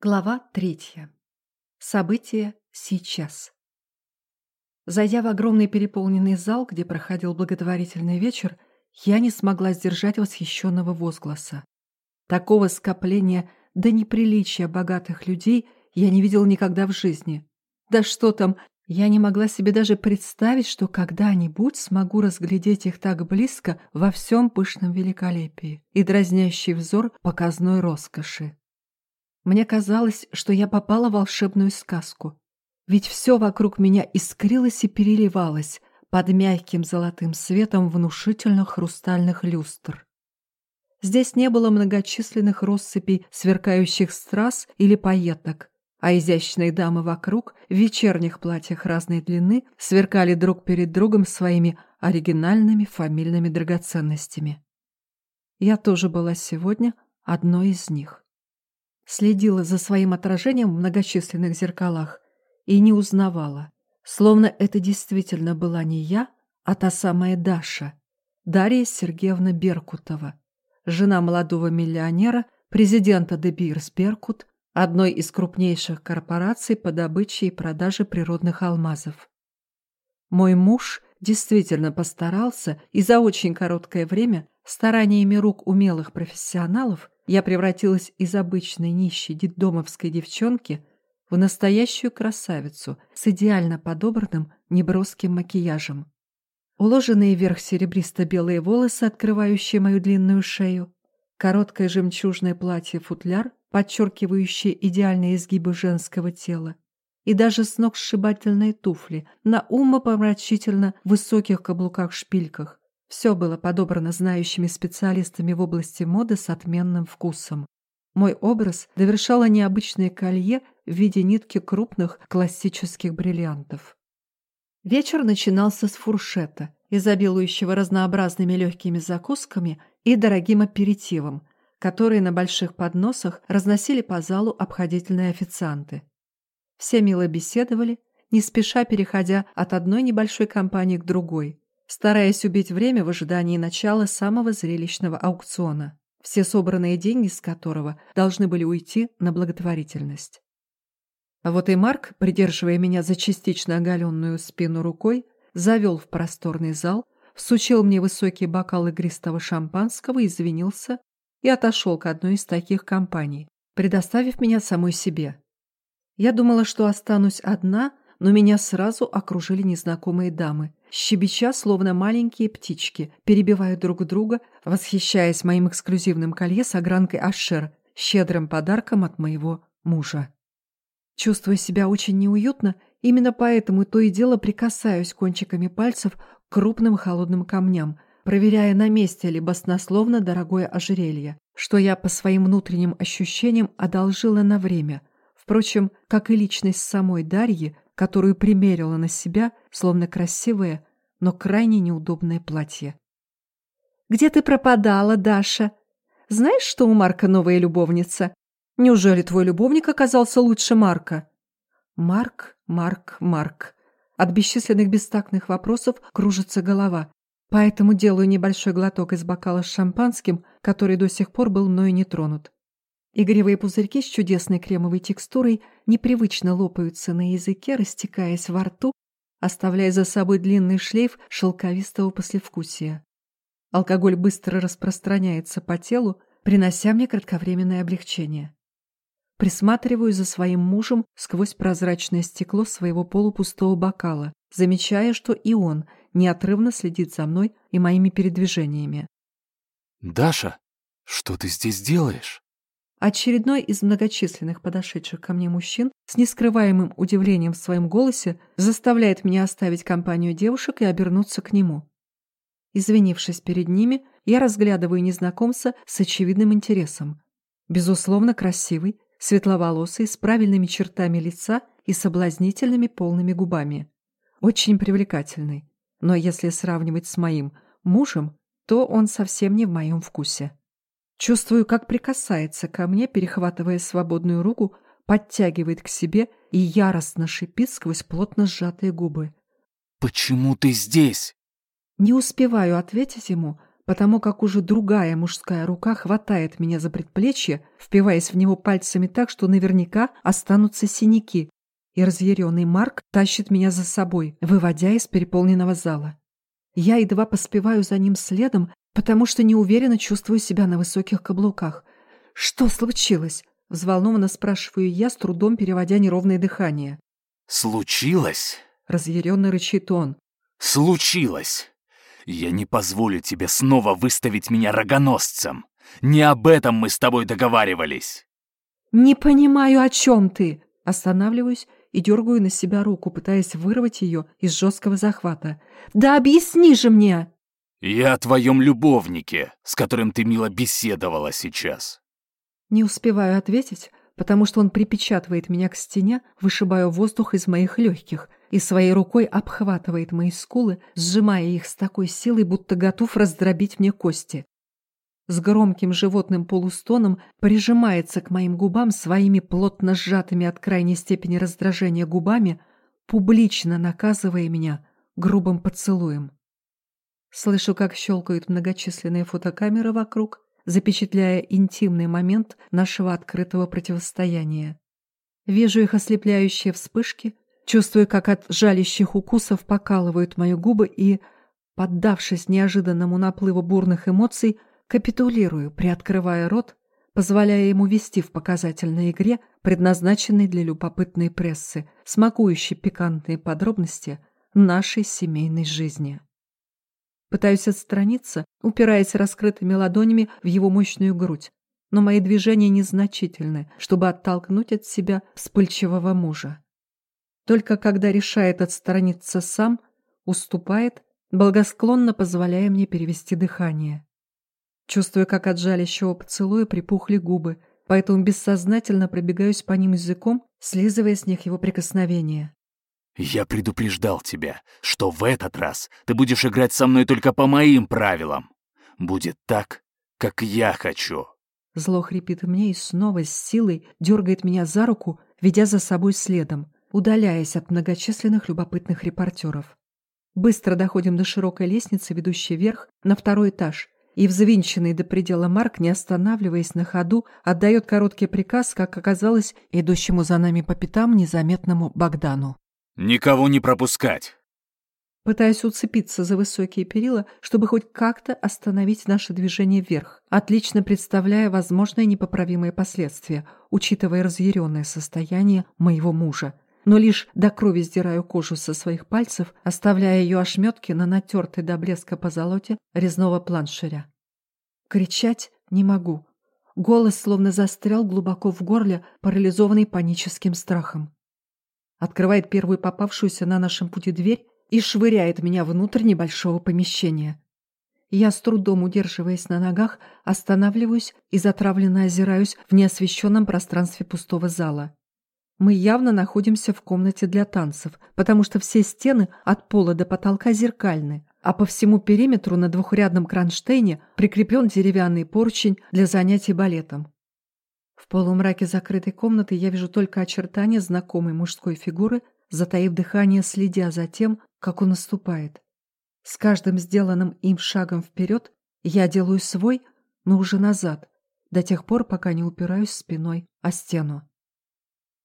Глава третья. События сейчас. Зайдя в огромный переполненный зал, где проходил благотворительный вечер, я не смогла сдержать восхищенного возгласа. Такого скопления до неприличия богатых людей я не видел никогда в жизни. Да что там, я не могла себе даже представить, что когда-нибудь смогу разглядеть их так близко во всем пышном великолепии и дразнящий взор показной роскоши. Мне казалось, что я попала в волшебную сказку. Ведь все вокруг меня искрилось и переливалось под мягким золотым светом внушительных хрустальных люстр. Здесь не было многочисленных россыпей сверкающих страз или пайеток, а изящные дамы вокруг в вечерних платьях разной длины сверкали друг перед другом своими оригинальными фамильными драгоценностями. Я тоже была сегодня одной из них следила за своим отражением в многочисленных зеркалах и не узнавала, словно это действительно была не я, а та самая Даша, Дарья Сергеевна Беркутова, жена молодого миллионера, президента Beers Беркут, одной из крупнейших корпораций по добыче и продаже природных алмазов. Мой муж действительно постарался, и за очень короткое время стараниями рук умелых профессионалов я превратилась из обычной нищей детдомовской девчонки в настоящую красавицу с идеально подобранным неброским макияжем. Уложенные вверх серебристо-белые волосы, открывающие мою длинную шею, короткое жемчужное платье-футляр, подчеркивающее идеальные изгибы женского тела, и даже сногсшибательные туфли на умопомрачительно высоких каблуках-шпильках, все было подобрано знающими специалистами в области моды с отменным вкусом. Мой образ довершало необычное колье в виде нитки крупных классических бриллиантов. Вечер начинался с фуршета, изобилующего разнообразными легкими закусками и дорогим аперитивом, которые на больших подносах разносили по залу обходительные официанты. Все мило беседовали, не спеша переходя от одной небольшой компании к другой, стараясь убить время в ожидании начала самого зрелищного аукциона, все собранные деньги с которого должны были уйти на благотворительность. А вот и Марк, придерживая меня за частично оголенную спину рукой, завел в просторный зал, всучил мне высокий бокал игристого шампанского, извинился и отошел к одной из таких компаний, предоставив меня самой себе. Я думала, что останусь одна, но меня сразу окружили незнакомые дамы, щебеча, словно маленькие птички, перебивая друг друга, восхищаясь моим эксклюзивным колье с огранкой Ашер, щедрым подарком от моего мужа. Чувствуя себя очень неуютно, именно поэтому то и дело прикасаюсь кончиками пальцев к крупным холодным камням, проверяя, на месте ли баснословно дорогое ожерелье, что я по своим внутренним ощущениям одолжила на время. Впрочем, как и личность самой Дарьи, которую примерила на себя, словно красивое, но крайне неудобное платье. «Где ты пропадала, Даша? Знаешь, что у Марка новая любовница? Неужели твой любовник оказался лучше Марка?» «Марк, Марк, Марк». От бесчисленных бестактных вопросов кружится голова, поэтому делаю небольшой глоток из бокала с шампанским, который до сих пор был мною не тронут. Игривые пузырьки с чудесной кремовой текстурой непривычно лопаются на языке, растекаясь во рту, оставляя за собой длинный шлейф шелковистого послевкусия. Алкоголь быстро распространяется по телу, принося мне кратковременное облегчение. Присматриваю за своим мужем сквозь прозрачное стекло своего полупустого бокала, замечая, что и он неотрывно следит за мной и моими передвижениями. «Даша, что ты здесь делаешь?» Очередной из многочисленных подошедших ко мне мужчин с нескрываемым удивлением в своем голосе заставляет меня оставить компанию девушек и обернуться к нему. Извинившись перед ними, я разглядываю незнакомца с очевидным интересом. Безусловно, красивый, светловолосый, с правильными чертами лица и соблазнительными полными губами. Очень привлекательный. Но если сравнивать с моим мужем, то он совсем не в моем вкусе. Чувствую, как прикасается ко мне, перехватывая свободную руку, подтягивает к себе и яростно шипит сквозь плотно сжатые губы. «Почему ты здесь?» Не успеваю ответить ему, потому как уже другая мужская рука хватает меня за предплечье, впиваясь в него пальцами так, что наверняка останутся синяки, и разъяренный Марк тащит меня за собой, выводя из переполненного зала. Я едва поспеваю за ним следом, потому что неуверенно чувствую себя на высоких каблуках. «Что случилось?» — взволнованно спрашиваю я, с трудом переводя неровное дыхание. «Случилось?» — разъяренно рычит он. «Случилось! Я не позволю тебе снова выставить меня рогоносцем. Не об этом мы с тобой договаривались. Не понимаю, о чем ты. Останавливаюсь и дергаю на себя руку, пытаясь вырвать ее из жесткого захвата. Да объясни же мне! Я о твоем любовнике, с которым ты мило беседовала сейчас. Не успеваю ответить, потому что он припечатывает меня к стене, вышибая воздух из моих легких, и своей рукой обхватывает мои скулы, сжимая их с такой силой, будто готов раздробить мне кости. С громким животным полустоном прижимается к моим губам своими плотно сжатыми от крайней степени раздражения губами, публично наказывая меня грубым поцелуем. Слышу, как щелкают многочисленные фотокамеры вокруг, запечатляя интимный момент нашего открытого противостояния. Вижу их ослепляющие вспышки, чувствую, как от жалящих укусов покалывают мои губы и, поддавшись неожиданному наплыву бурных эмоций, капитулирую, приоткрывая рот, позволяя ему вести в показательной игре, предназначенной для любопытной прессы, смакующей пикантные подробности нашей семейной жизни. Пытаюсь отстраниться, упираясь раскрытыми ладонями в его мощную грудь, но мои движения незначительны, чтобы оттолкнуть от себя вспыльчивого мужа. Только когда решает отстраниться сам, уступает, благосклонно позволяя мне перевести дыхание. Чувствую, как от жалящего поцелуя припухли губы, поэтому бессознательно пробегаюсь по ним языком, слизывая с них его прикосновения. «Я предупреждал тебя, что в этот раз ты будешь играть со мной только по моим правилам. Будет так, как я хочу». Зло хрипит мне и снова с силой дергает меня за руку, ведя за собой следом, удаляясь от многочисленных любопытных репортеров. Быстро доходим до широкой лестницы, ведущей вверх, на второй этаж, и взвинченный до предела Марк, не останавливаясь на ходу, отдает короткий приказ, как оказалось, идущему за нами по пятам незаметному Богдану. «Никого не пропускать!» Пытаясь уцепиться за высокие перила, чтобы хоть как-то остановить наше движение вверх, отлично представляя возможные непоправимые последствия, учитывая разъяренное состояние моего мужа. Но лишь до крови сдираю кожу со своих пальцев, оставляя ее ошметки на натертой до блеска по золоте резного планшеря. Кричать не могу. Голос словно застрял глубоко в горле, парализованный паническим страхом открывает первую попавшуюся на нашем пути дверь и швыряет меня внутрь небольшого помещения. Я, с трудом удерживаясь на ногах, останавливаюсь и затравленно озираюсь в неосвещенном пространстве пустого зала. Мы явно находимся в комнате для танцев, потому что все стены от пола до потолка зеркальны, а по всему периметру на двухрядном кронштейне прикреплен деревянный поручень для занятий балетом. В полумраке закрытой комнаты я вижу только очертания знакомой мужской фигуры, затаив дыхание, следя за тем, как он наступает. С каждым сделанным им шагом вперед я делаю свой, но уже назад, до тех пор, пока не упираюсь спиной о стену.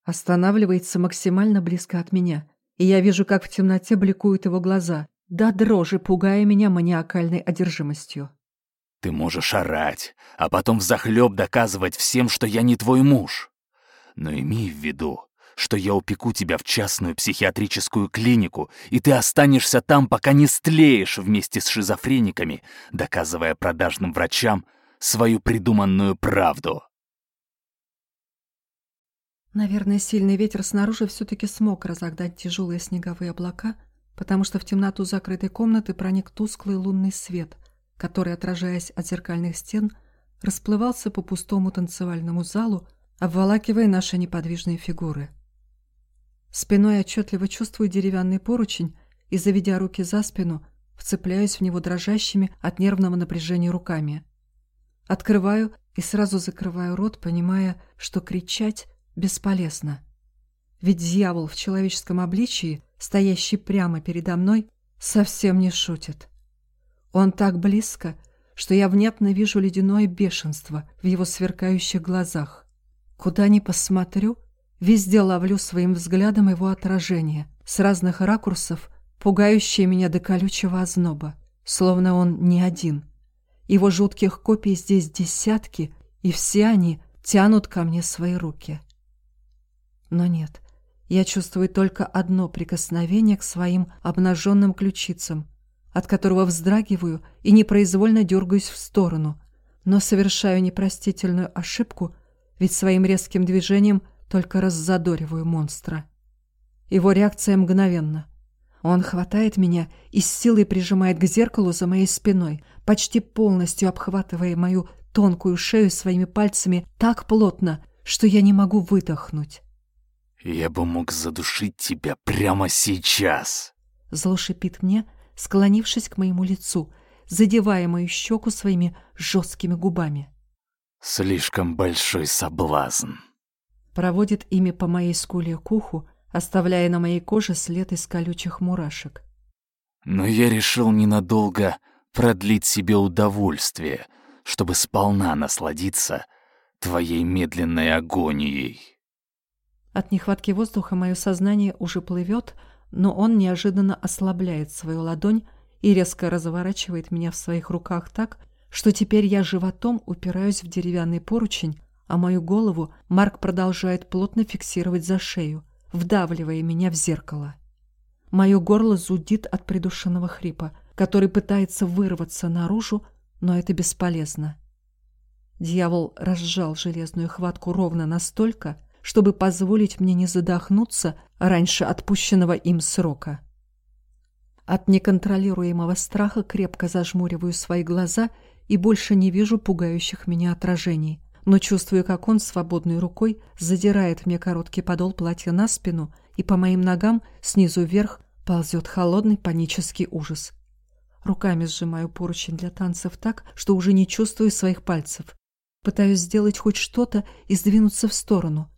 Останавливается максимально близко от меня, и я вижу, как в темноте бликуют его глаза, до дрожи пугая меня маниакальной одержимостью. Ты можешь орать, а потом взахлеб доказывать всем, что я не твой муж. Но имей в виду, что я упеку тебя в частную психиатрическую клинику, и ты останешься там, пока не стлеешь вместе с шизофрениками, доказывая продажным врачам свою придуманную правду. Наверное, сильный ветер снаружи все-таки смог разогнать тяжелые снеговые облака, потому что в темноту закрытой комнаты проник тусклый лунный свет, который, отражаясь от зеркальных стен, расплывался по пустому танцевальному залу, обволакивая наши неподвижные фигуры. Спиной отчетливо чувствую деревянный поручень и, заведя руки за спину, вцепляюсь в него дрожащими от нервного напряжения руками. Открываю и сразу закрываю рот, понимая, что кричать бесполезно. Ведь дьявол в человеческом обличии, стоящий прямо передо мной, совсем не шутит. Он так близко, что я внятно вижу ледяное бешенство в его сверкающих глазах. Куда ни посмотрю, везде ловлю своим взглядом его отражение, с разных ракурсов, пугающее меня до колючего озноба, словно он не один. Его жутких копий здесь десятки, и все они тянут ко мне свои руки. Но нет, я чувствую только одно прикосновение к своим обнаженным ключицам, от которого вздрагиваю и непроизвольно дергаюсь в сторону, но совершаю непростительную ошибку, ведь своим резким движением только раззадориваю монстра. Его реакция мгновенна. Он хватает меня и с силой прижимает к зеркалу за моей спиной, почти полностью обхватывая мою тонкую шею своими пальцами так плотно, что я не могу выдохнуть. «Я бы мог задушить тебя прямо сейчас!» Зло шипит мне, склонившись к моему лицу, задевая мою щеку своими жесткими губами. «Слишком большой соблазн!» Проводит ими по моей скуле к уху, оставляя на моей коже след из колючих мурашек. «Но я решил ненадолго продлить себе удовольствие, чтобы сполна насладиться твоей медленной агонией». От нехватки воздуха мое сознание уже плывет, но он неожиданно ослабляет свою ладонь и резко разворачивает меня в своих руках так, что теперь я животом упираюсь в деревянный поручень, а мою голову Марк продолжает плотно фиксировать за шею, вдавливая меня в зеркало. Мое горло зудит от придушенного хрипа, который пытается вырваться наружу, но это бесполезно. Дьявол разжал железную хватку ровно настолько, чтобы позволить мне не задохнуться раньше отпущенного им срока. От неконтролируемого страха крепко зажмуриваю свои глаза и больше не вижу пугающих меня отражений, но чувствую, как он свободной рукой задирает мне короткий подол платья на спину, и по моим ногам снизу вверх ползет холодный панический ужас. Руками сжимаю поручень для танцев так, что уже не чувствую своих пальцев. Пытаюсь сделать хоть что-то и сдвинуться в сторону,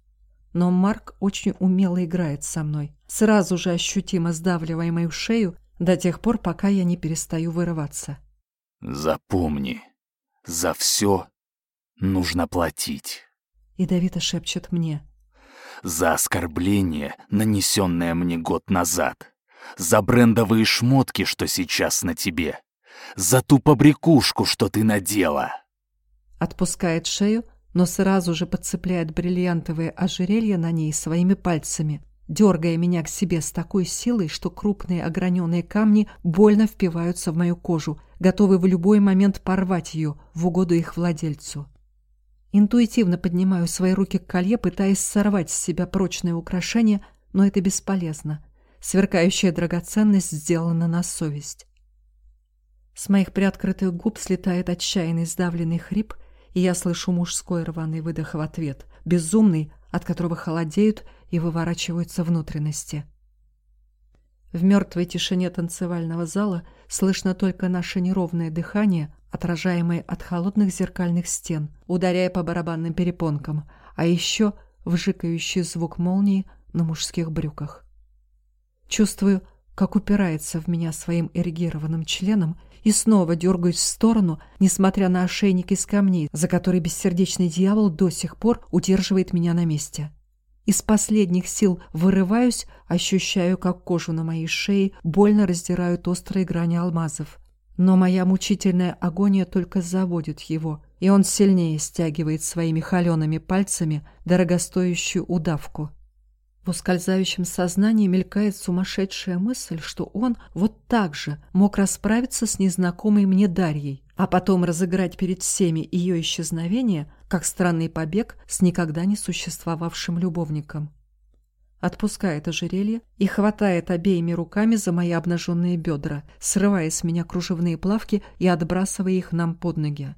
но Марк очень умело играет со мной, сразу же ощутимо сдавливая мою шею до тех пор, пока я не перестаю вырываться. «Запомни, за все нужно платить», — ядовито шепчет мне. «За оскорбление, нанесенное мне год назад, за брендовые шмотки, что сейчас на тебе, за ту побрякушку, что ты надела». Отпускает шею, но сразу же подцепляет бриллиантовые ожерелья на ней своими пальцами, дергая меня к себе с такой силой, что крупные ограненные камни больно впиваются в мою кожу, готовые в любой момент порвать ее в угоду их владельцу. Интуитивно поднимаю свои руки к колье, пытаясь сорвать с себя прочное украшение, но это бесполезно. Сверкающая драгоценность сделана на совесть. С моих приоткрытых губ слетает отчаянный сдавленный хрип — и я слышу мужской рваный выдох в ответ, безумный, от которого холодеют и выворачиваются внутренности. В мертвой тишине танцевального зала слышно только наше неровное дыхание, отражаемое от холодных зеркальных стен, ударяя по барабанным перепонкам, а еще вжикающий звук молнии на мужских брюках. Чувствую, как упирается в меня своим эрегированным членом и снова дергаюсь в сторону, несмотря на ошейник из камней, за который бессердечный дьявол до сих пор удерживает меня на месте. Из последних сил вырываюсь, ощущаю, как кожу на моей шее больно раздирают острые грани алмазов. Но моя мучительная агония только заводит его, и он сильнее стягивает своими холеными пальцами дорогостоящую удавку. В ускользающем сознании мелькает сумасшедшая мысль, что он вот так же мог расправиться с незнакомой мне Дарьей, а потом разыграть перед всеми ее исчезновение, как странный побег с никогда не существовавшим любовником. Отпускает ожерелье и хватает обеими руками за мои обнаженные бедра, срывая с меня кружевные плавки и отбрасывая их нам под ноги.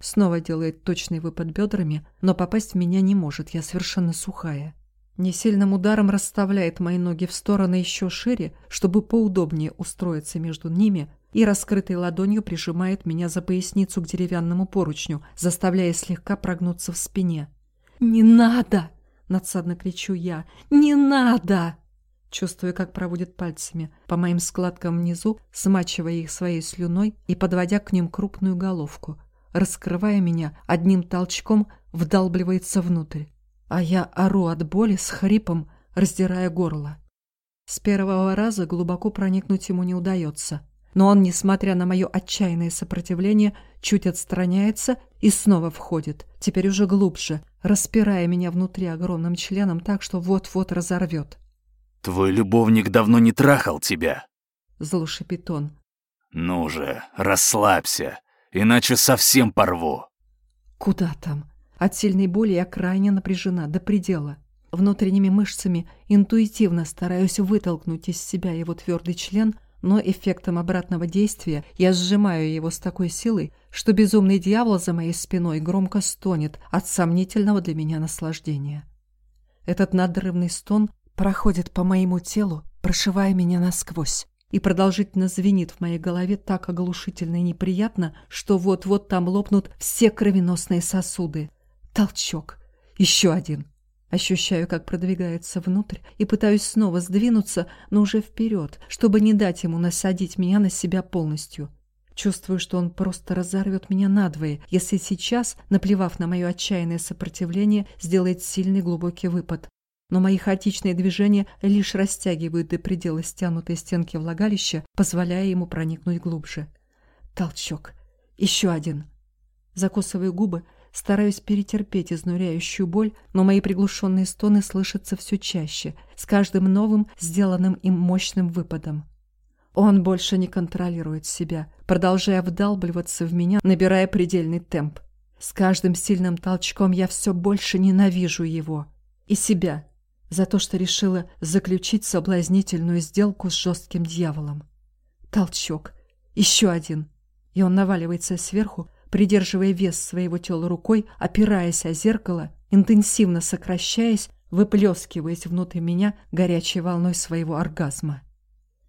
Снова делает точный выпад бедрами, но попасть в меня не может, я совершенно сухая. Несильным ударом расставляет мои ноги в стороны еще шире, чтобы поудобнее устроиться между ними, и раскрытой ладонью прижимает меня за поясницу к деревянному поручню, заставляя слегка прогнуться в спине. «Не надо!» — надсадно кричу я. «Не надо!» чувствуя, как проводит пальцами по моим складкам внизу, смачивая их своей слюной и подводя к ним крупную головку. Раскрывая меня, одним толчком вдалбливается внутрь. А я ору от боли с хрипом, раздирая горло. С первого раза глубоко проникнуть ему не удается. Но он, несмотря на мое отчаянное сопротивление, чуть отстраняется и снова входит, теперь уже глубже, распирая меня внутри огромным членом так, что вот-вот разорвет. «Твой любовник давно не трахал тебя», — зло шипит он. «Ну же, расслабься, иначе совсем порву». «Куда там?» От сильной боли я крайне напряжена, до предела. Внутренними мышцами интуитивно стараюсь вытолкнуть из себя его твердый член, но эффектом обратного действия я сжимаю его с такой силой, что безумный дьявол за моей спиной громко стонет от сомнительного для меня наслаждения. Этот надрывный стон проходит по моему телу, прошивая меня насквозь, и продолжительно звенит в моей голове так оглушительно и неприятно, что вот-вот там лопнут все кровеносные сосуды. Толчок. Еще один. Ощущаю, как продвигается внутрь, и пытаюсь снова сдвинуться, но уже вперед, чтобы не дать ему насадить меня на себя полностью. Чувствую, что он просто разорвет меня надвое, если сейчас, наплевав на мое отчаянное сопротивление, сделает сильный глубокий выпад. Но мои хаотичные движения лишь растягивают до предела стянутой стенки влагалища, позволяя ему проникнуть глубже. Толчок. Еще один. Закусываю губы, стараюсь перетерпеть изнуряющую боль, но мои приглушенные стоны слышатся все чаще, с каждым новым, сделанным им мощным выпадом. Он больше не контролирует себя, продолжая вдалбливаться в меня, набирая предельный темп. С каждым сильным толчком я все больше ненавижу его. И себя. За то, что решила заключить соблазнительную сделку с жестким дьяволом. Толчок. Еще один. И он наваливается сверху, придерживая вес своего тела рукой, опираясь о зеркало, интенсивно сокращаясь, выплескиваясь внутрь меня горячей волной своего оргазма.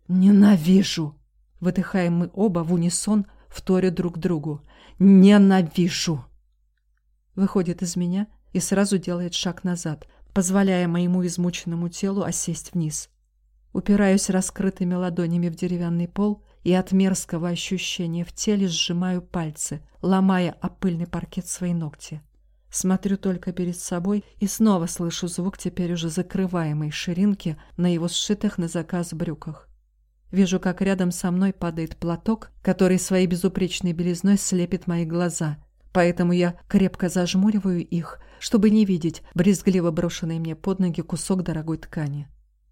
«Ненавижу!» — выдыхаем мы оба в унисон, вторя друг другу. «Ненавижу!» Выходит из меня и сразу делает шаг назад, позволяя моему измученному телу осесть вниз. Упираюсь раскрытыми ладонями в деревянный пол и от мерзкого ощущения в теле сжимаю пальцы, ломая о пыльный паркет свои ногти. Смотрю только перед собой и снова слышу звук теперь уже закрываемой ширинки на его сшитых на заказ брюках. Вижу, как рядом со мной падает платок, который своей безупречной белизной слепит мои глаза. Поэтому я крепко зажмуриваю их, чтобы не видеть брезгливо брошенный мне под ноги кусок дорогой ткани.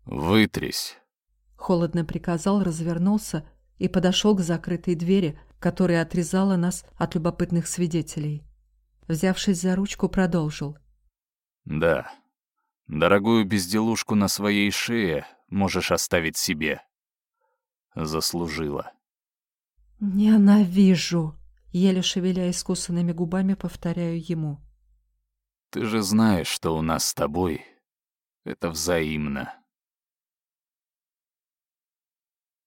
«Вытрись!» Холодно приказал, развернулся и подошел к закрытой двери, которая отрезала нас от любопытных свидетелей. Взявшись за ручку, продолжил. «Да, дорогую безделушку на своей шее можешь оставить себе заслужила. «Ненавижу!» — еле шевеля искусанными губами, повторяю ему. «Ты же знаешь, что у нас с тобой это взаимно».